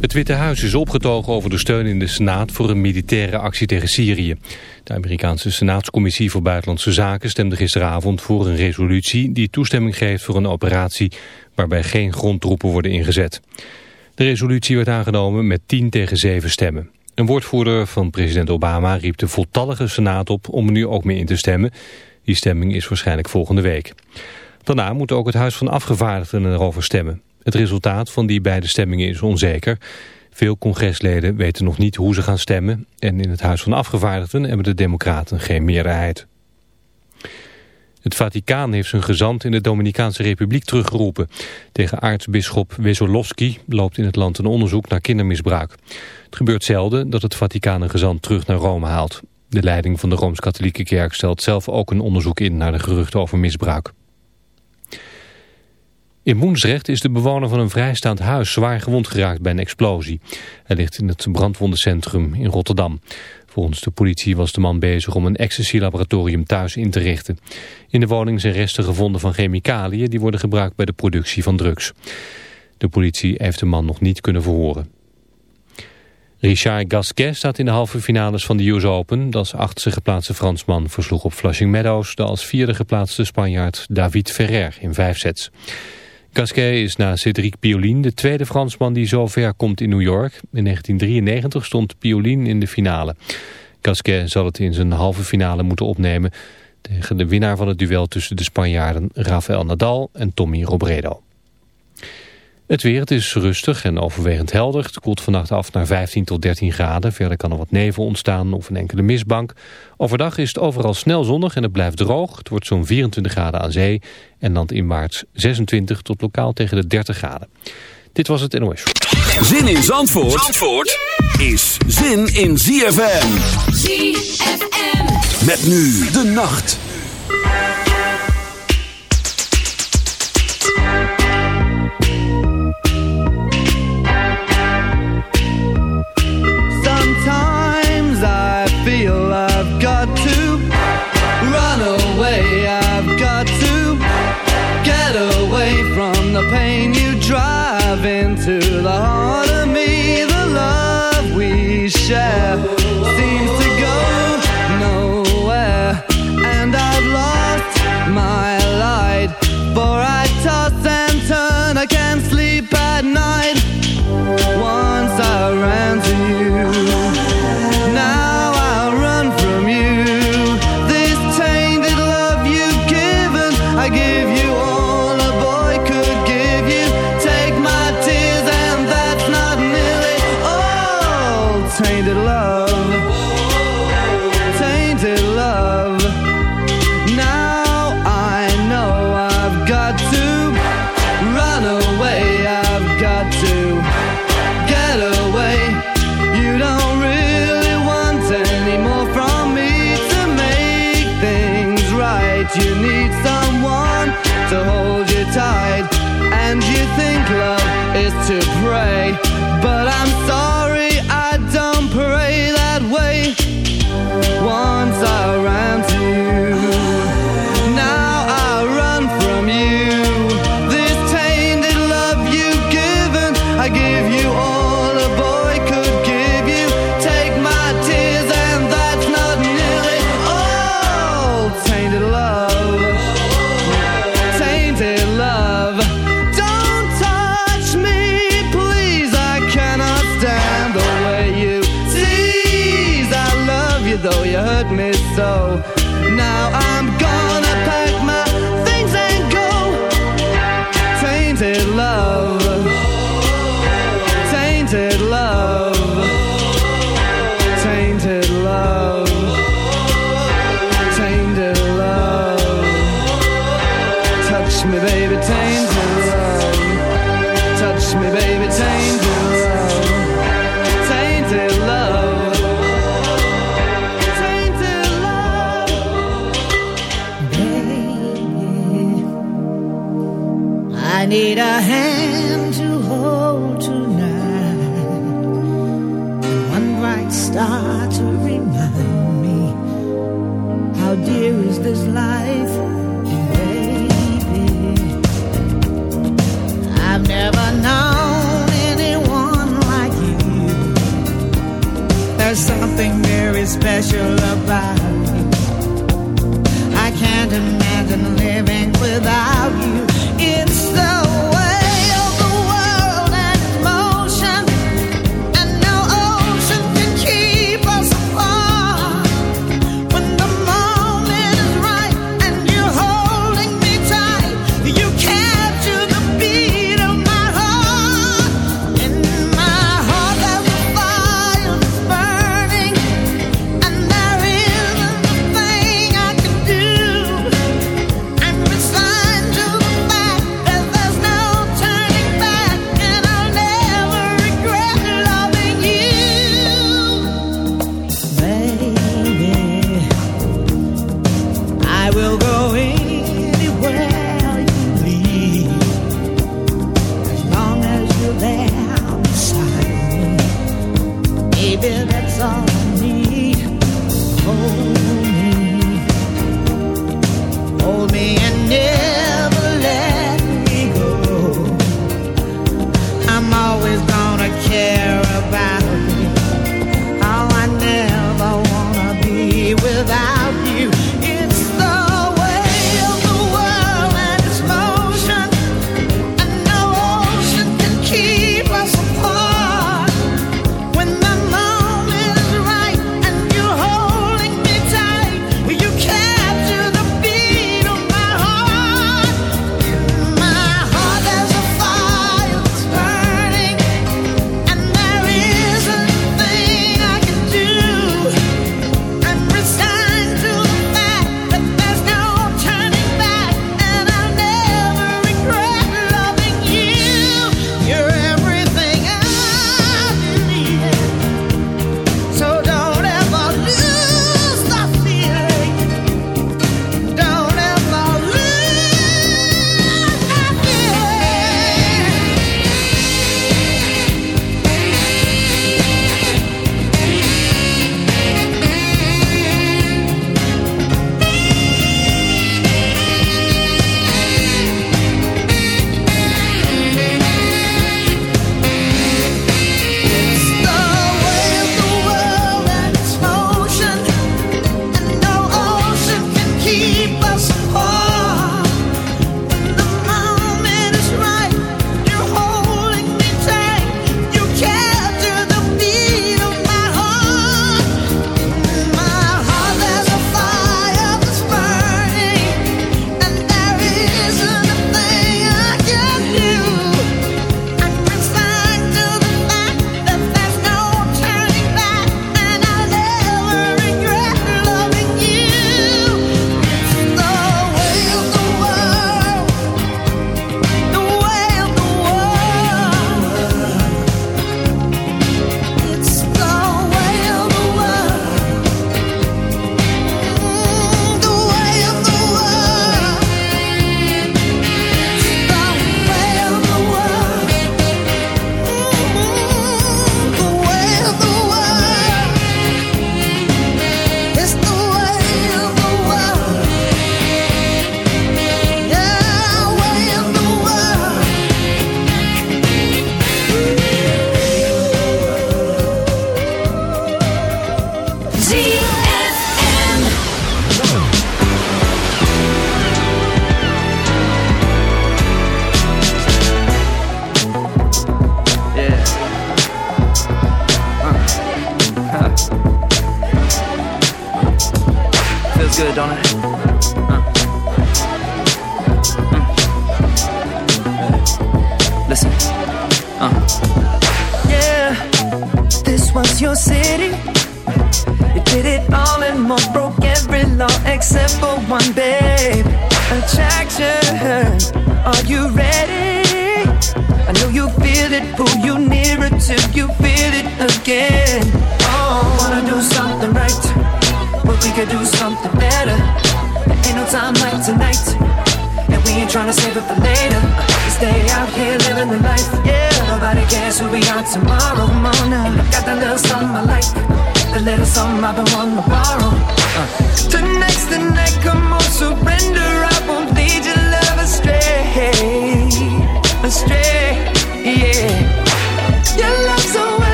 Het Witte Huis is opgetogen over de steun in de Senaat voor een militaire actie tegen Syrië. De Amerikaanse Senaatscommissie voor Buitenlandse Zaken stemde gisteravond voor een resolutie die toestemming geeft voor een operatie waarbij geen grondtroepen worden ingezet. De resolutie werd aangenomen met 10 tegen 7 stemmen. Een woordvoerder van president Obama riep de voltallige Senaat op om er nu ook mee in te stemmen. Die stemming is waarschijnlijk volgende week. Daarna moet ook het Huis van Afgevaardigden erover stemmen. Het resultaat van die beide stemmingen is onzeker. Veel congresleden weten nog niet hoe ze gaan stemmen... en in het Huis van Afgevaardigden hebben de democraten geen meerderheid. Het Vaticaan heeft zijn gezant in de Dominicaanse Republiek teruggeroepen. Tegen aartsbisschop Wesolowski loopt in het land een onderzoek naar kindermisbruik. Het gebeurt zelden dat het Vaticaan een gezant terug naar Rome haalt. De leiding van de Rooms-Katholieke Kerk stelt zelf ook een onderzoek in naar de geruchten over misbruik. In Woensrecht is de bewoner van een vrijstaand huis zwaar gewond geraakt bij een explosie. Hij ligt in het brandwondencentrum in Rotterdam. Volgens de politie was de man bezig om een ecstasy-laboratorium thuis in te richten. In de woning zijn resten gevonden van chemicaliën die worden gebruikt bij de productie van drugs. De politie heeft de man nog niet kunnen verhoren. Richard Gasquet staat in de halve finales van de US Open. De als achtste geplaatste Fransman versloeg op Flushing Meadows... de als vierde geplaatste Spanjaard David Ferrer in vijf sets. Gasquet is na Cédric Piolin de tweede Fransman die zo ver komt in New York. In 1993 stond Piolin in de finale. Gasquet zal het in zijn halve finale moeten opnemen... tegen de winnaar van het duel tussen de Spanjaarden Rafael Nadal en Tommy Robredo. Het weer, het is rustig en overwegend helder. Het koelt vannacht af naar 15 tot 13 graden. Verder kan er wat nevel ontstaan of een enkele mistbank. Overdag is het overal snel zonnig en het blijft droog. Het wordt zo'n 24 graden aan zee. En dan in maart 26 tot lokaal tegen de 30 graden. Dit was het NOS. Zin in Zandvoort, Zandvoort is zin in ZFM. ZFM. Met nu de nacht. Me, baby,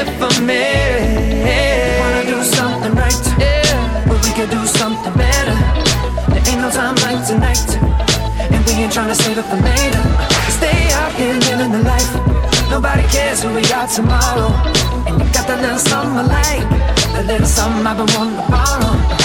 it for me. Wanna do something right, yeah. but we could do something better. There ain't no time like tonight, and we ain't trying to save it for later. Stay out here living the life. Nobody cares who we are tomorrow. And you got that little something I like, that little something I've been wanting to borrow.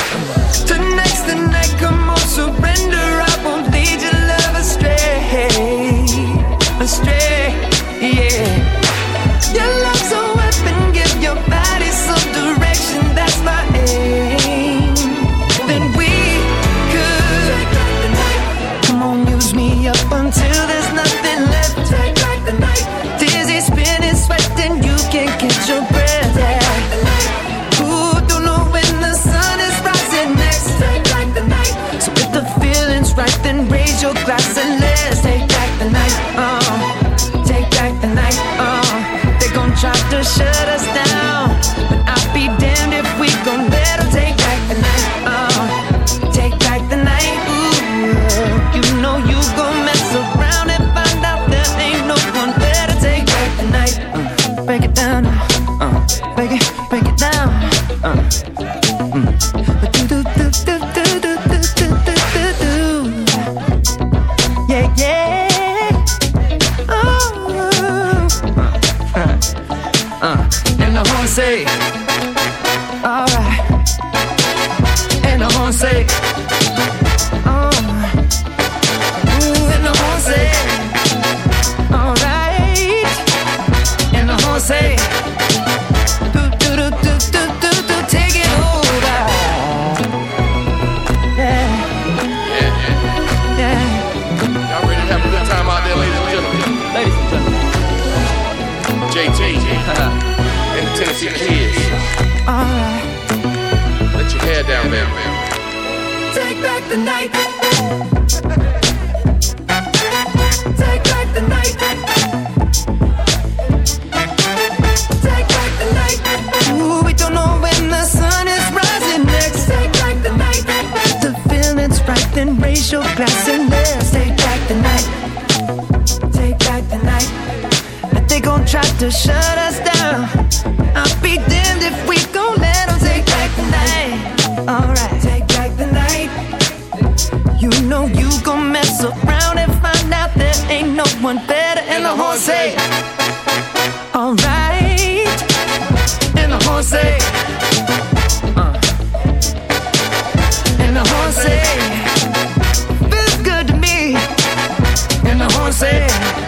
You know you gon' mess around and find out there ain't no one better. And, and the horn say, Alright. And the horn say, uh. And the horn say, Feels good to me. And the horn say.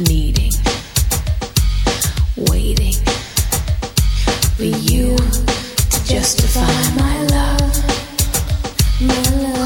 needing, waiting for you to justify my love, my love.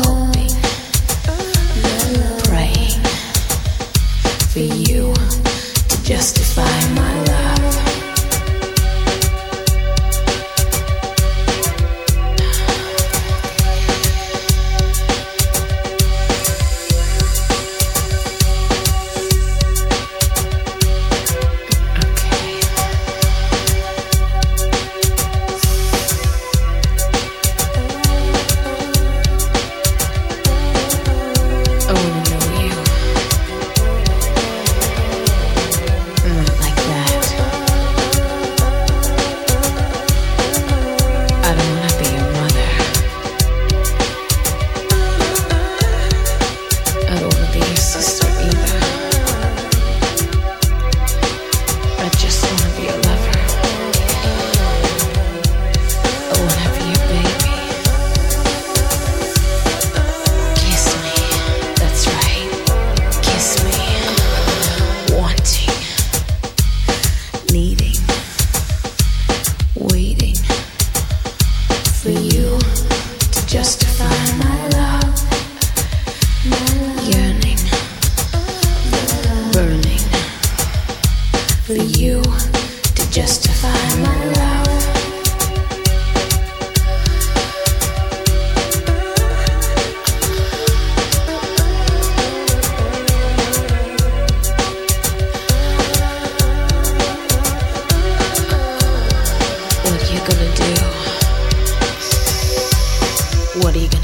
What are you gonna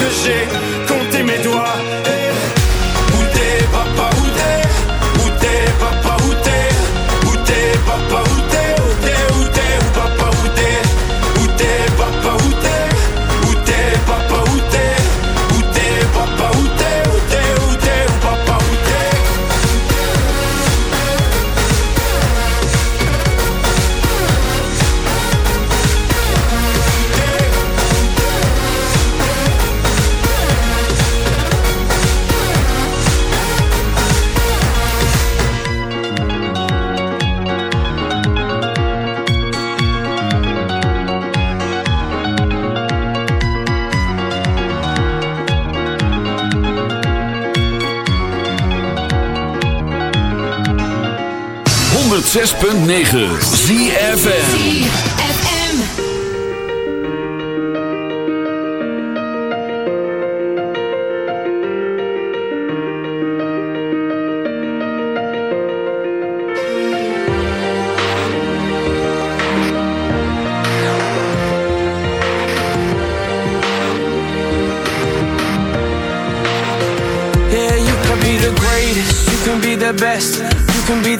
que j'ai compté mes doigts. 106.9 ZFN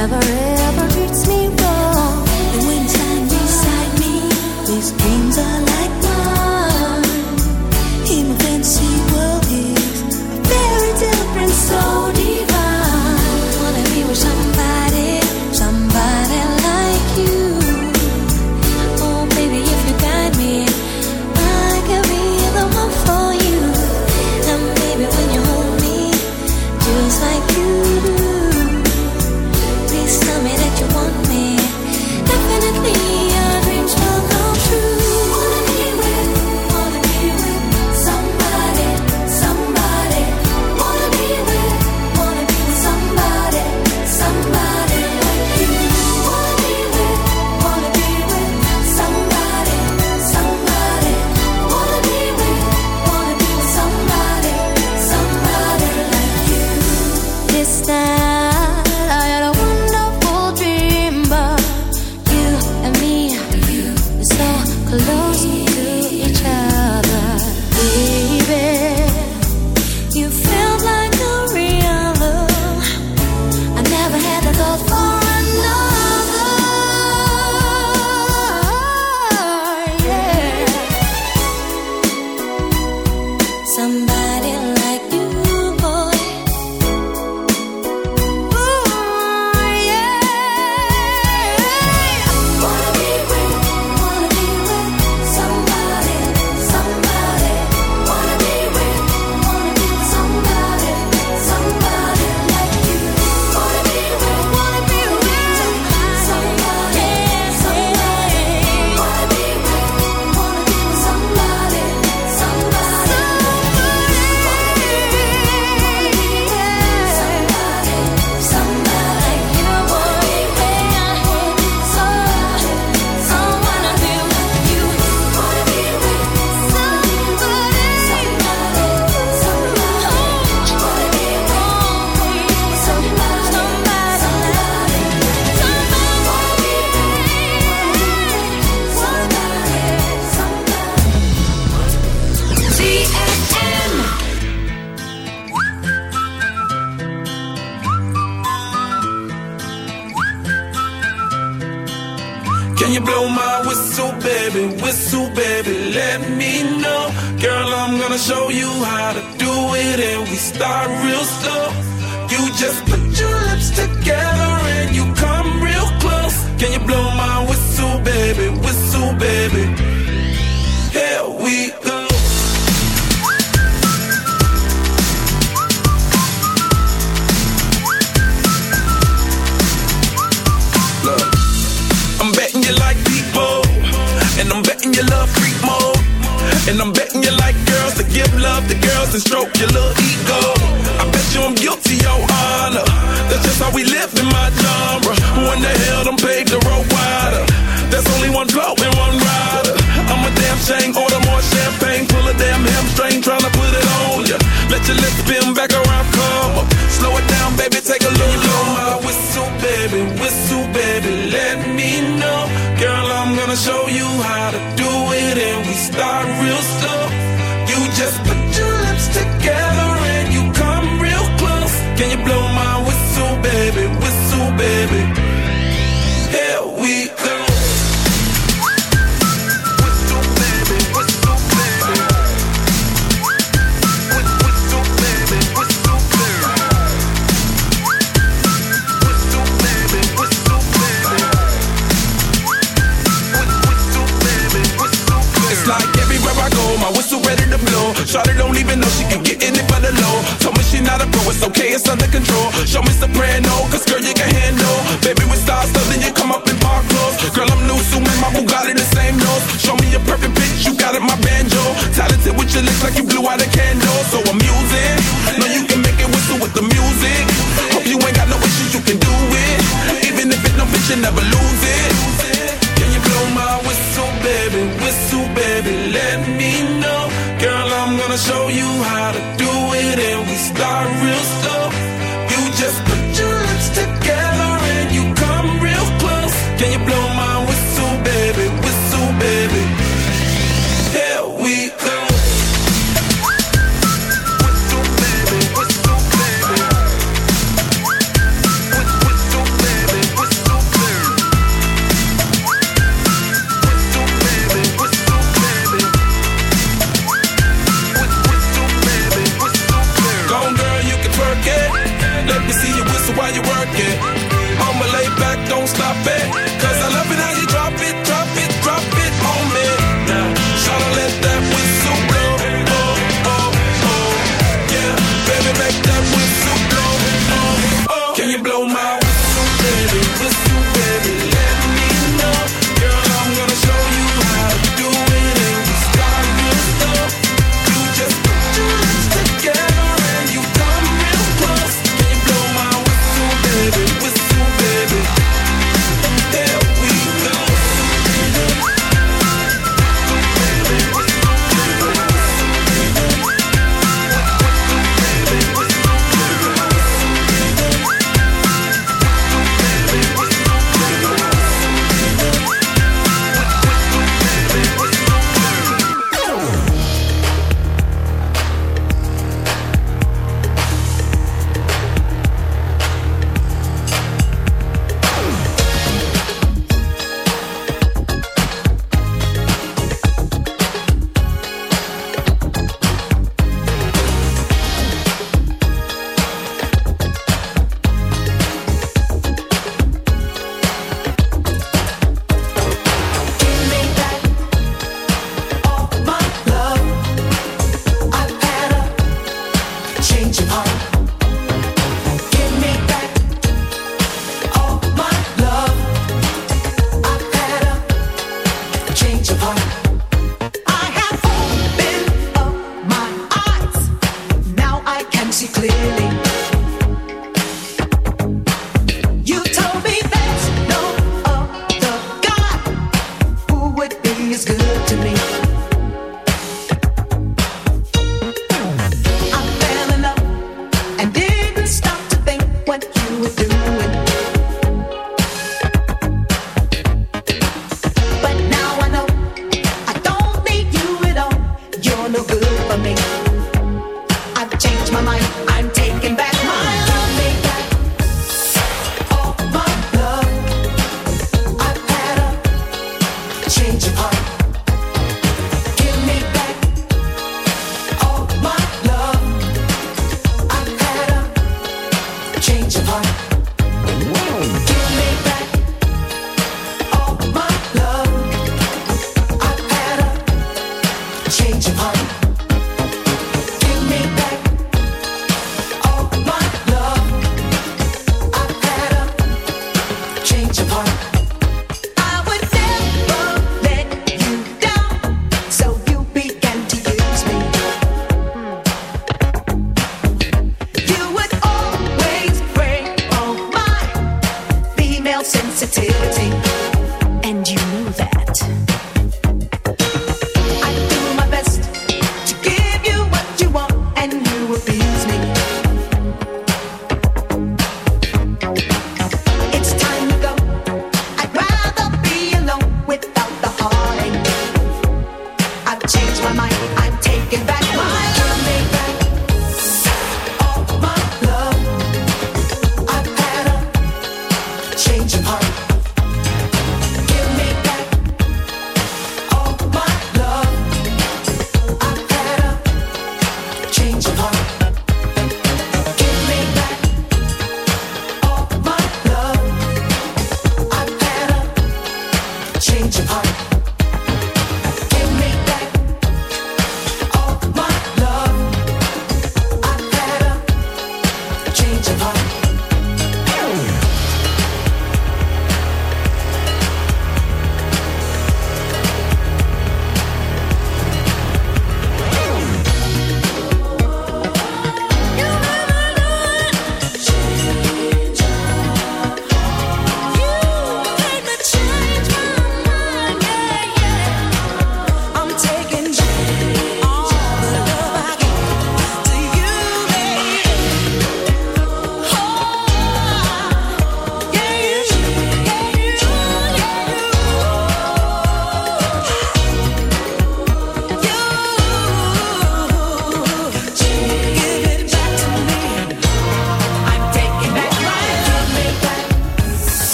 never is.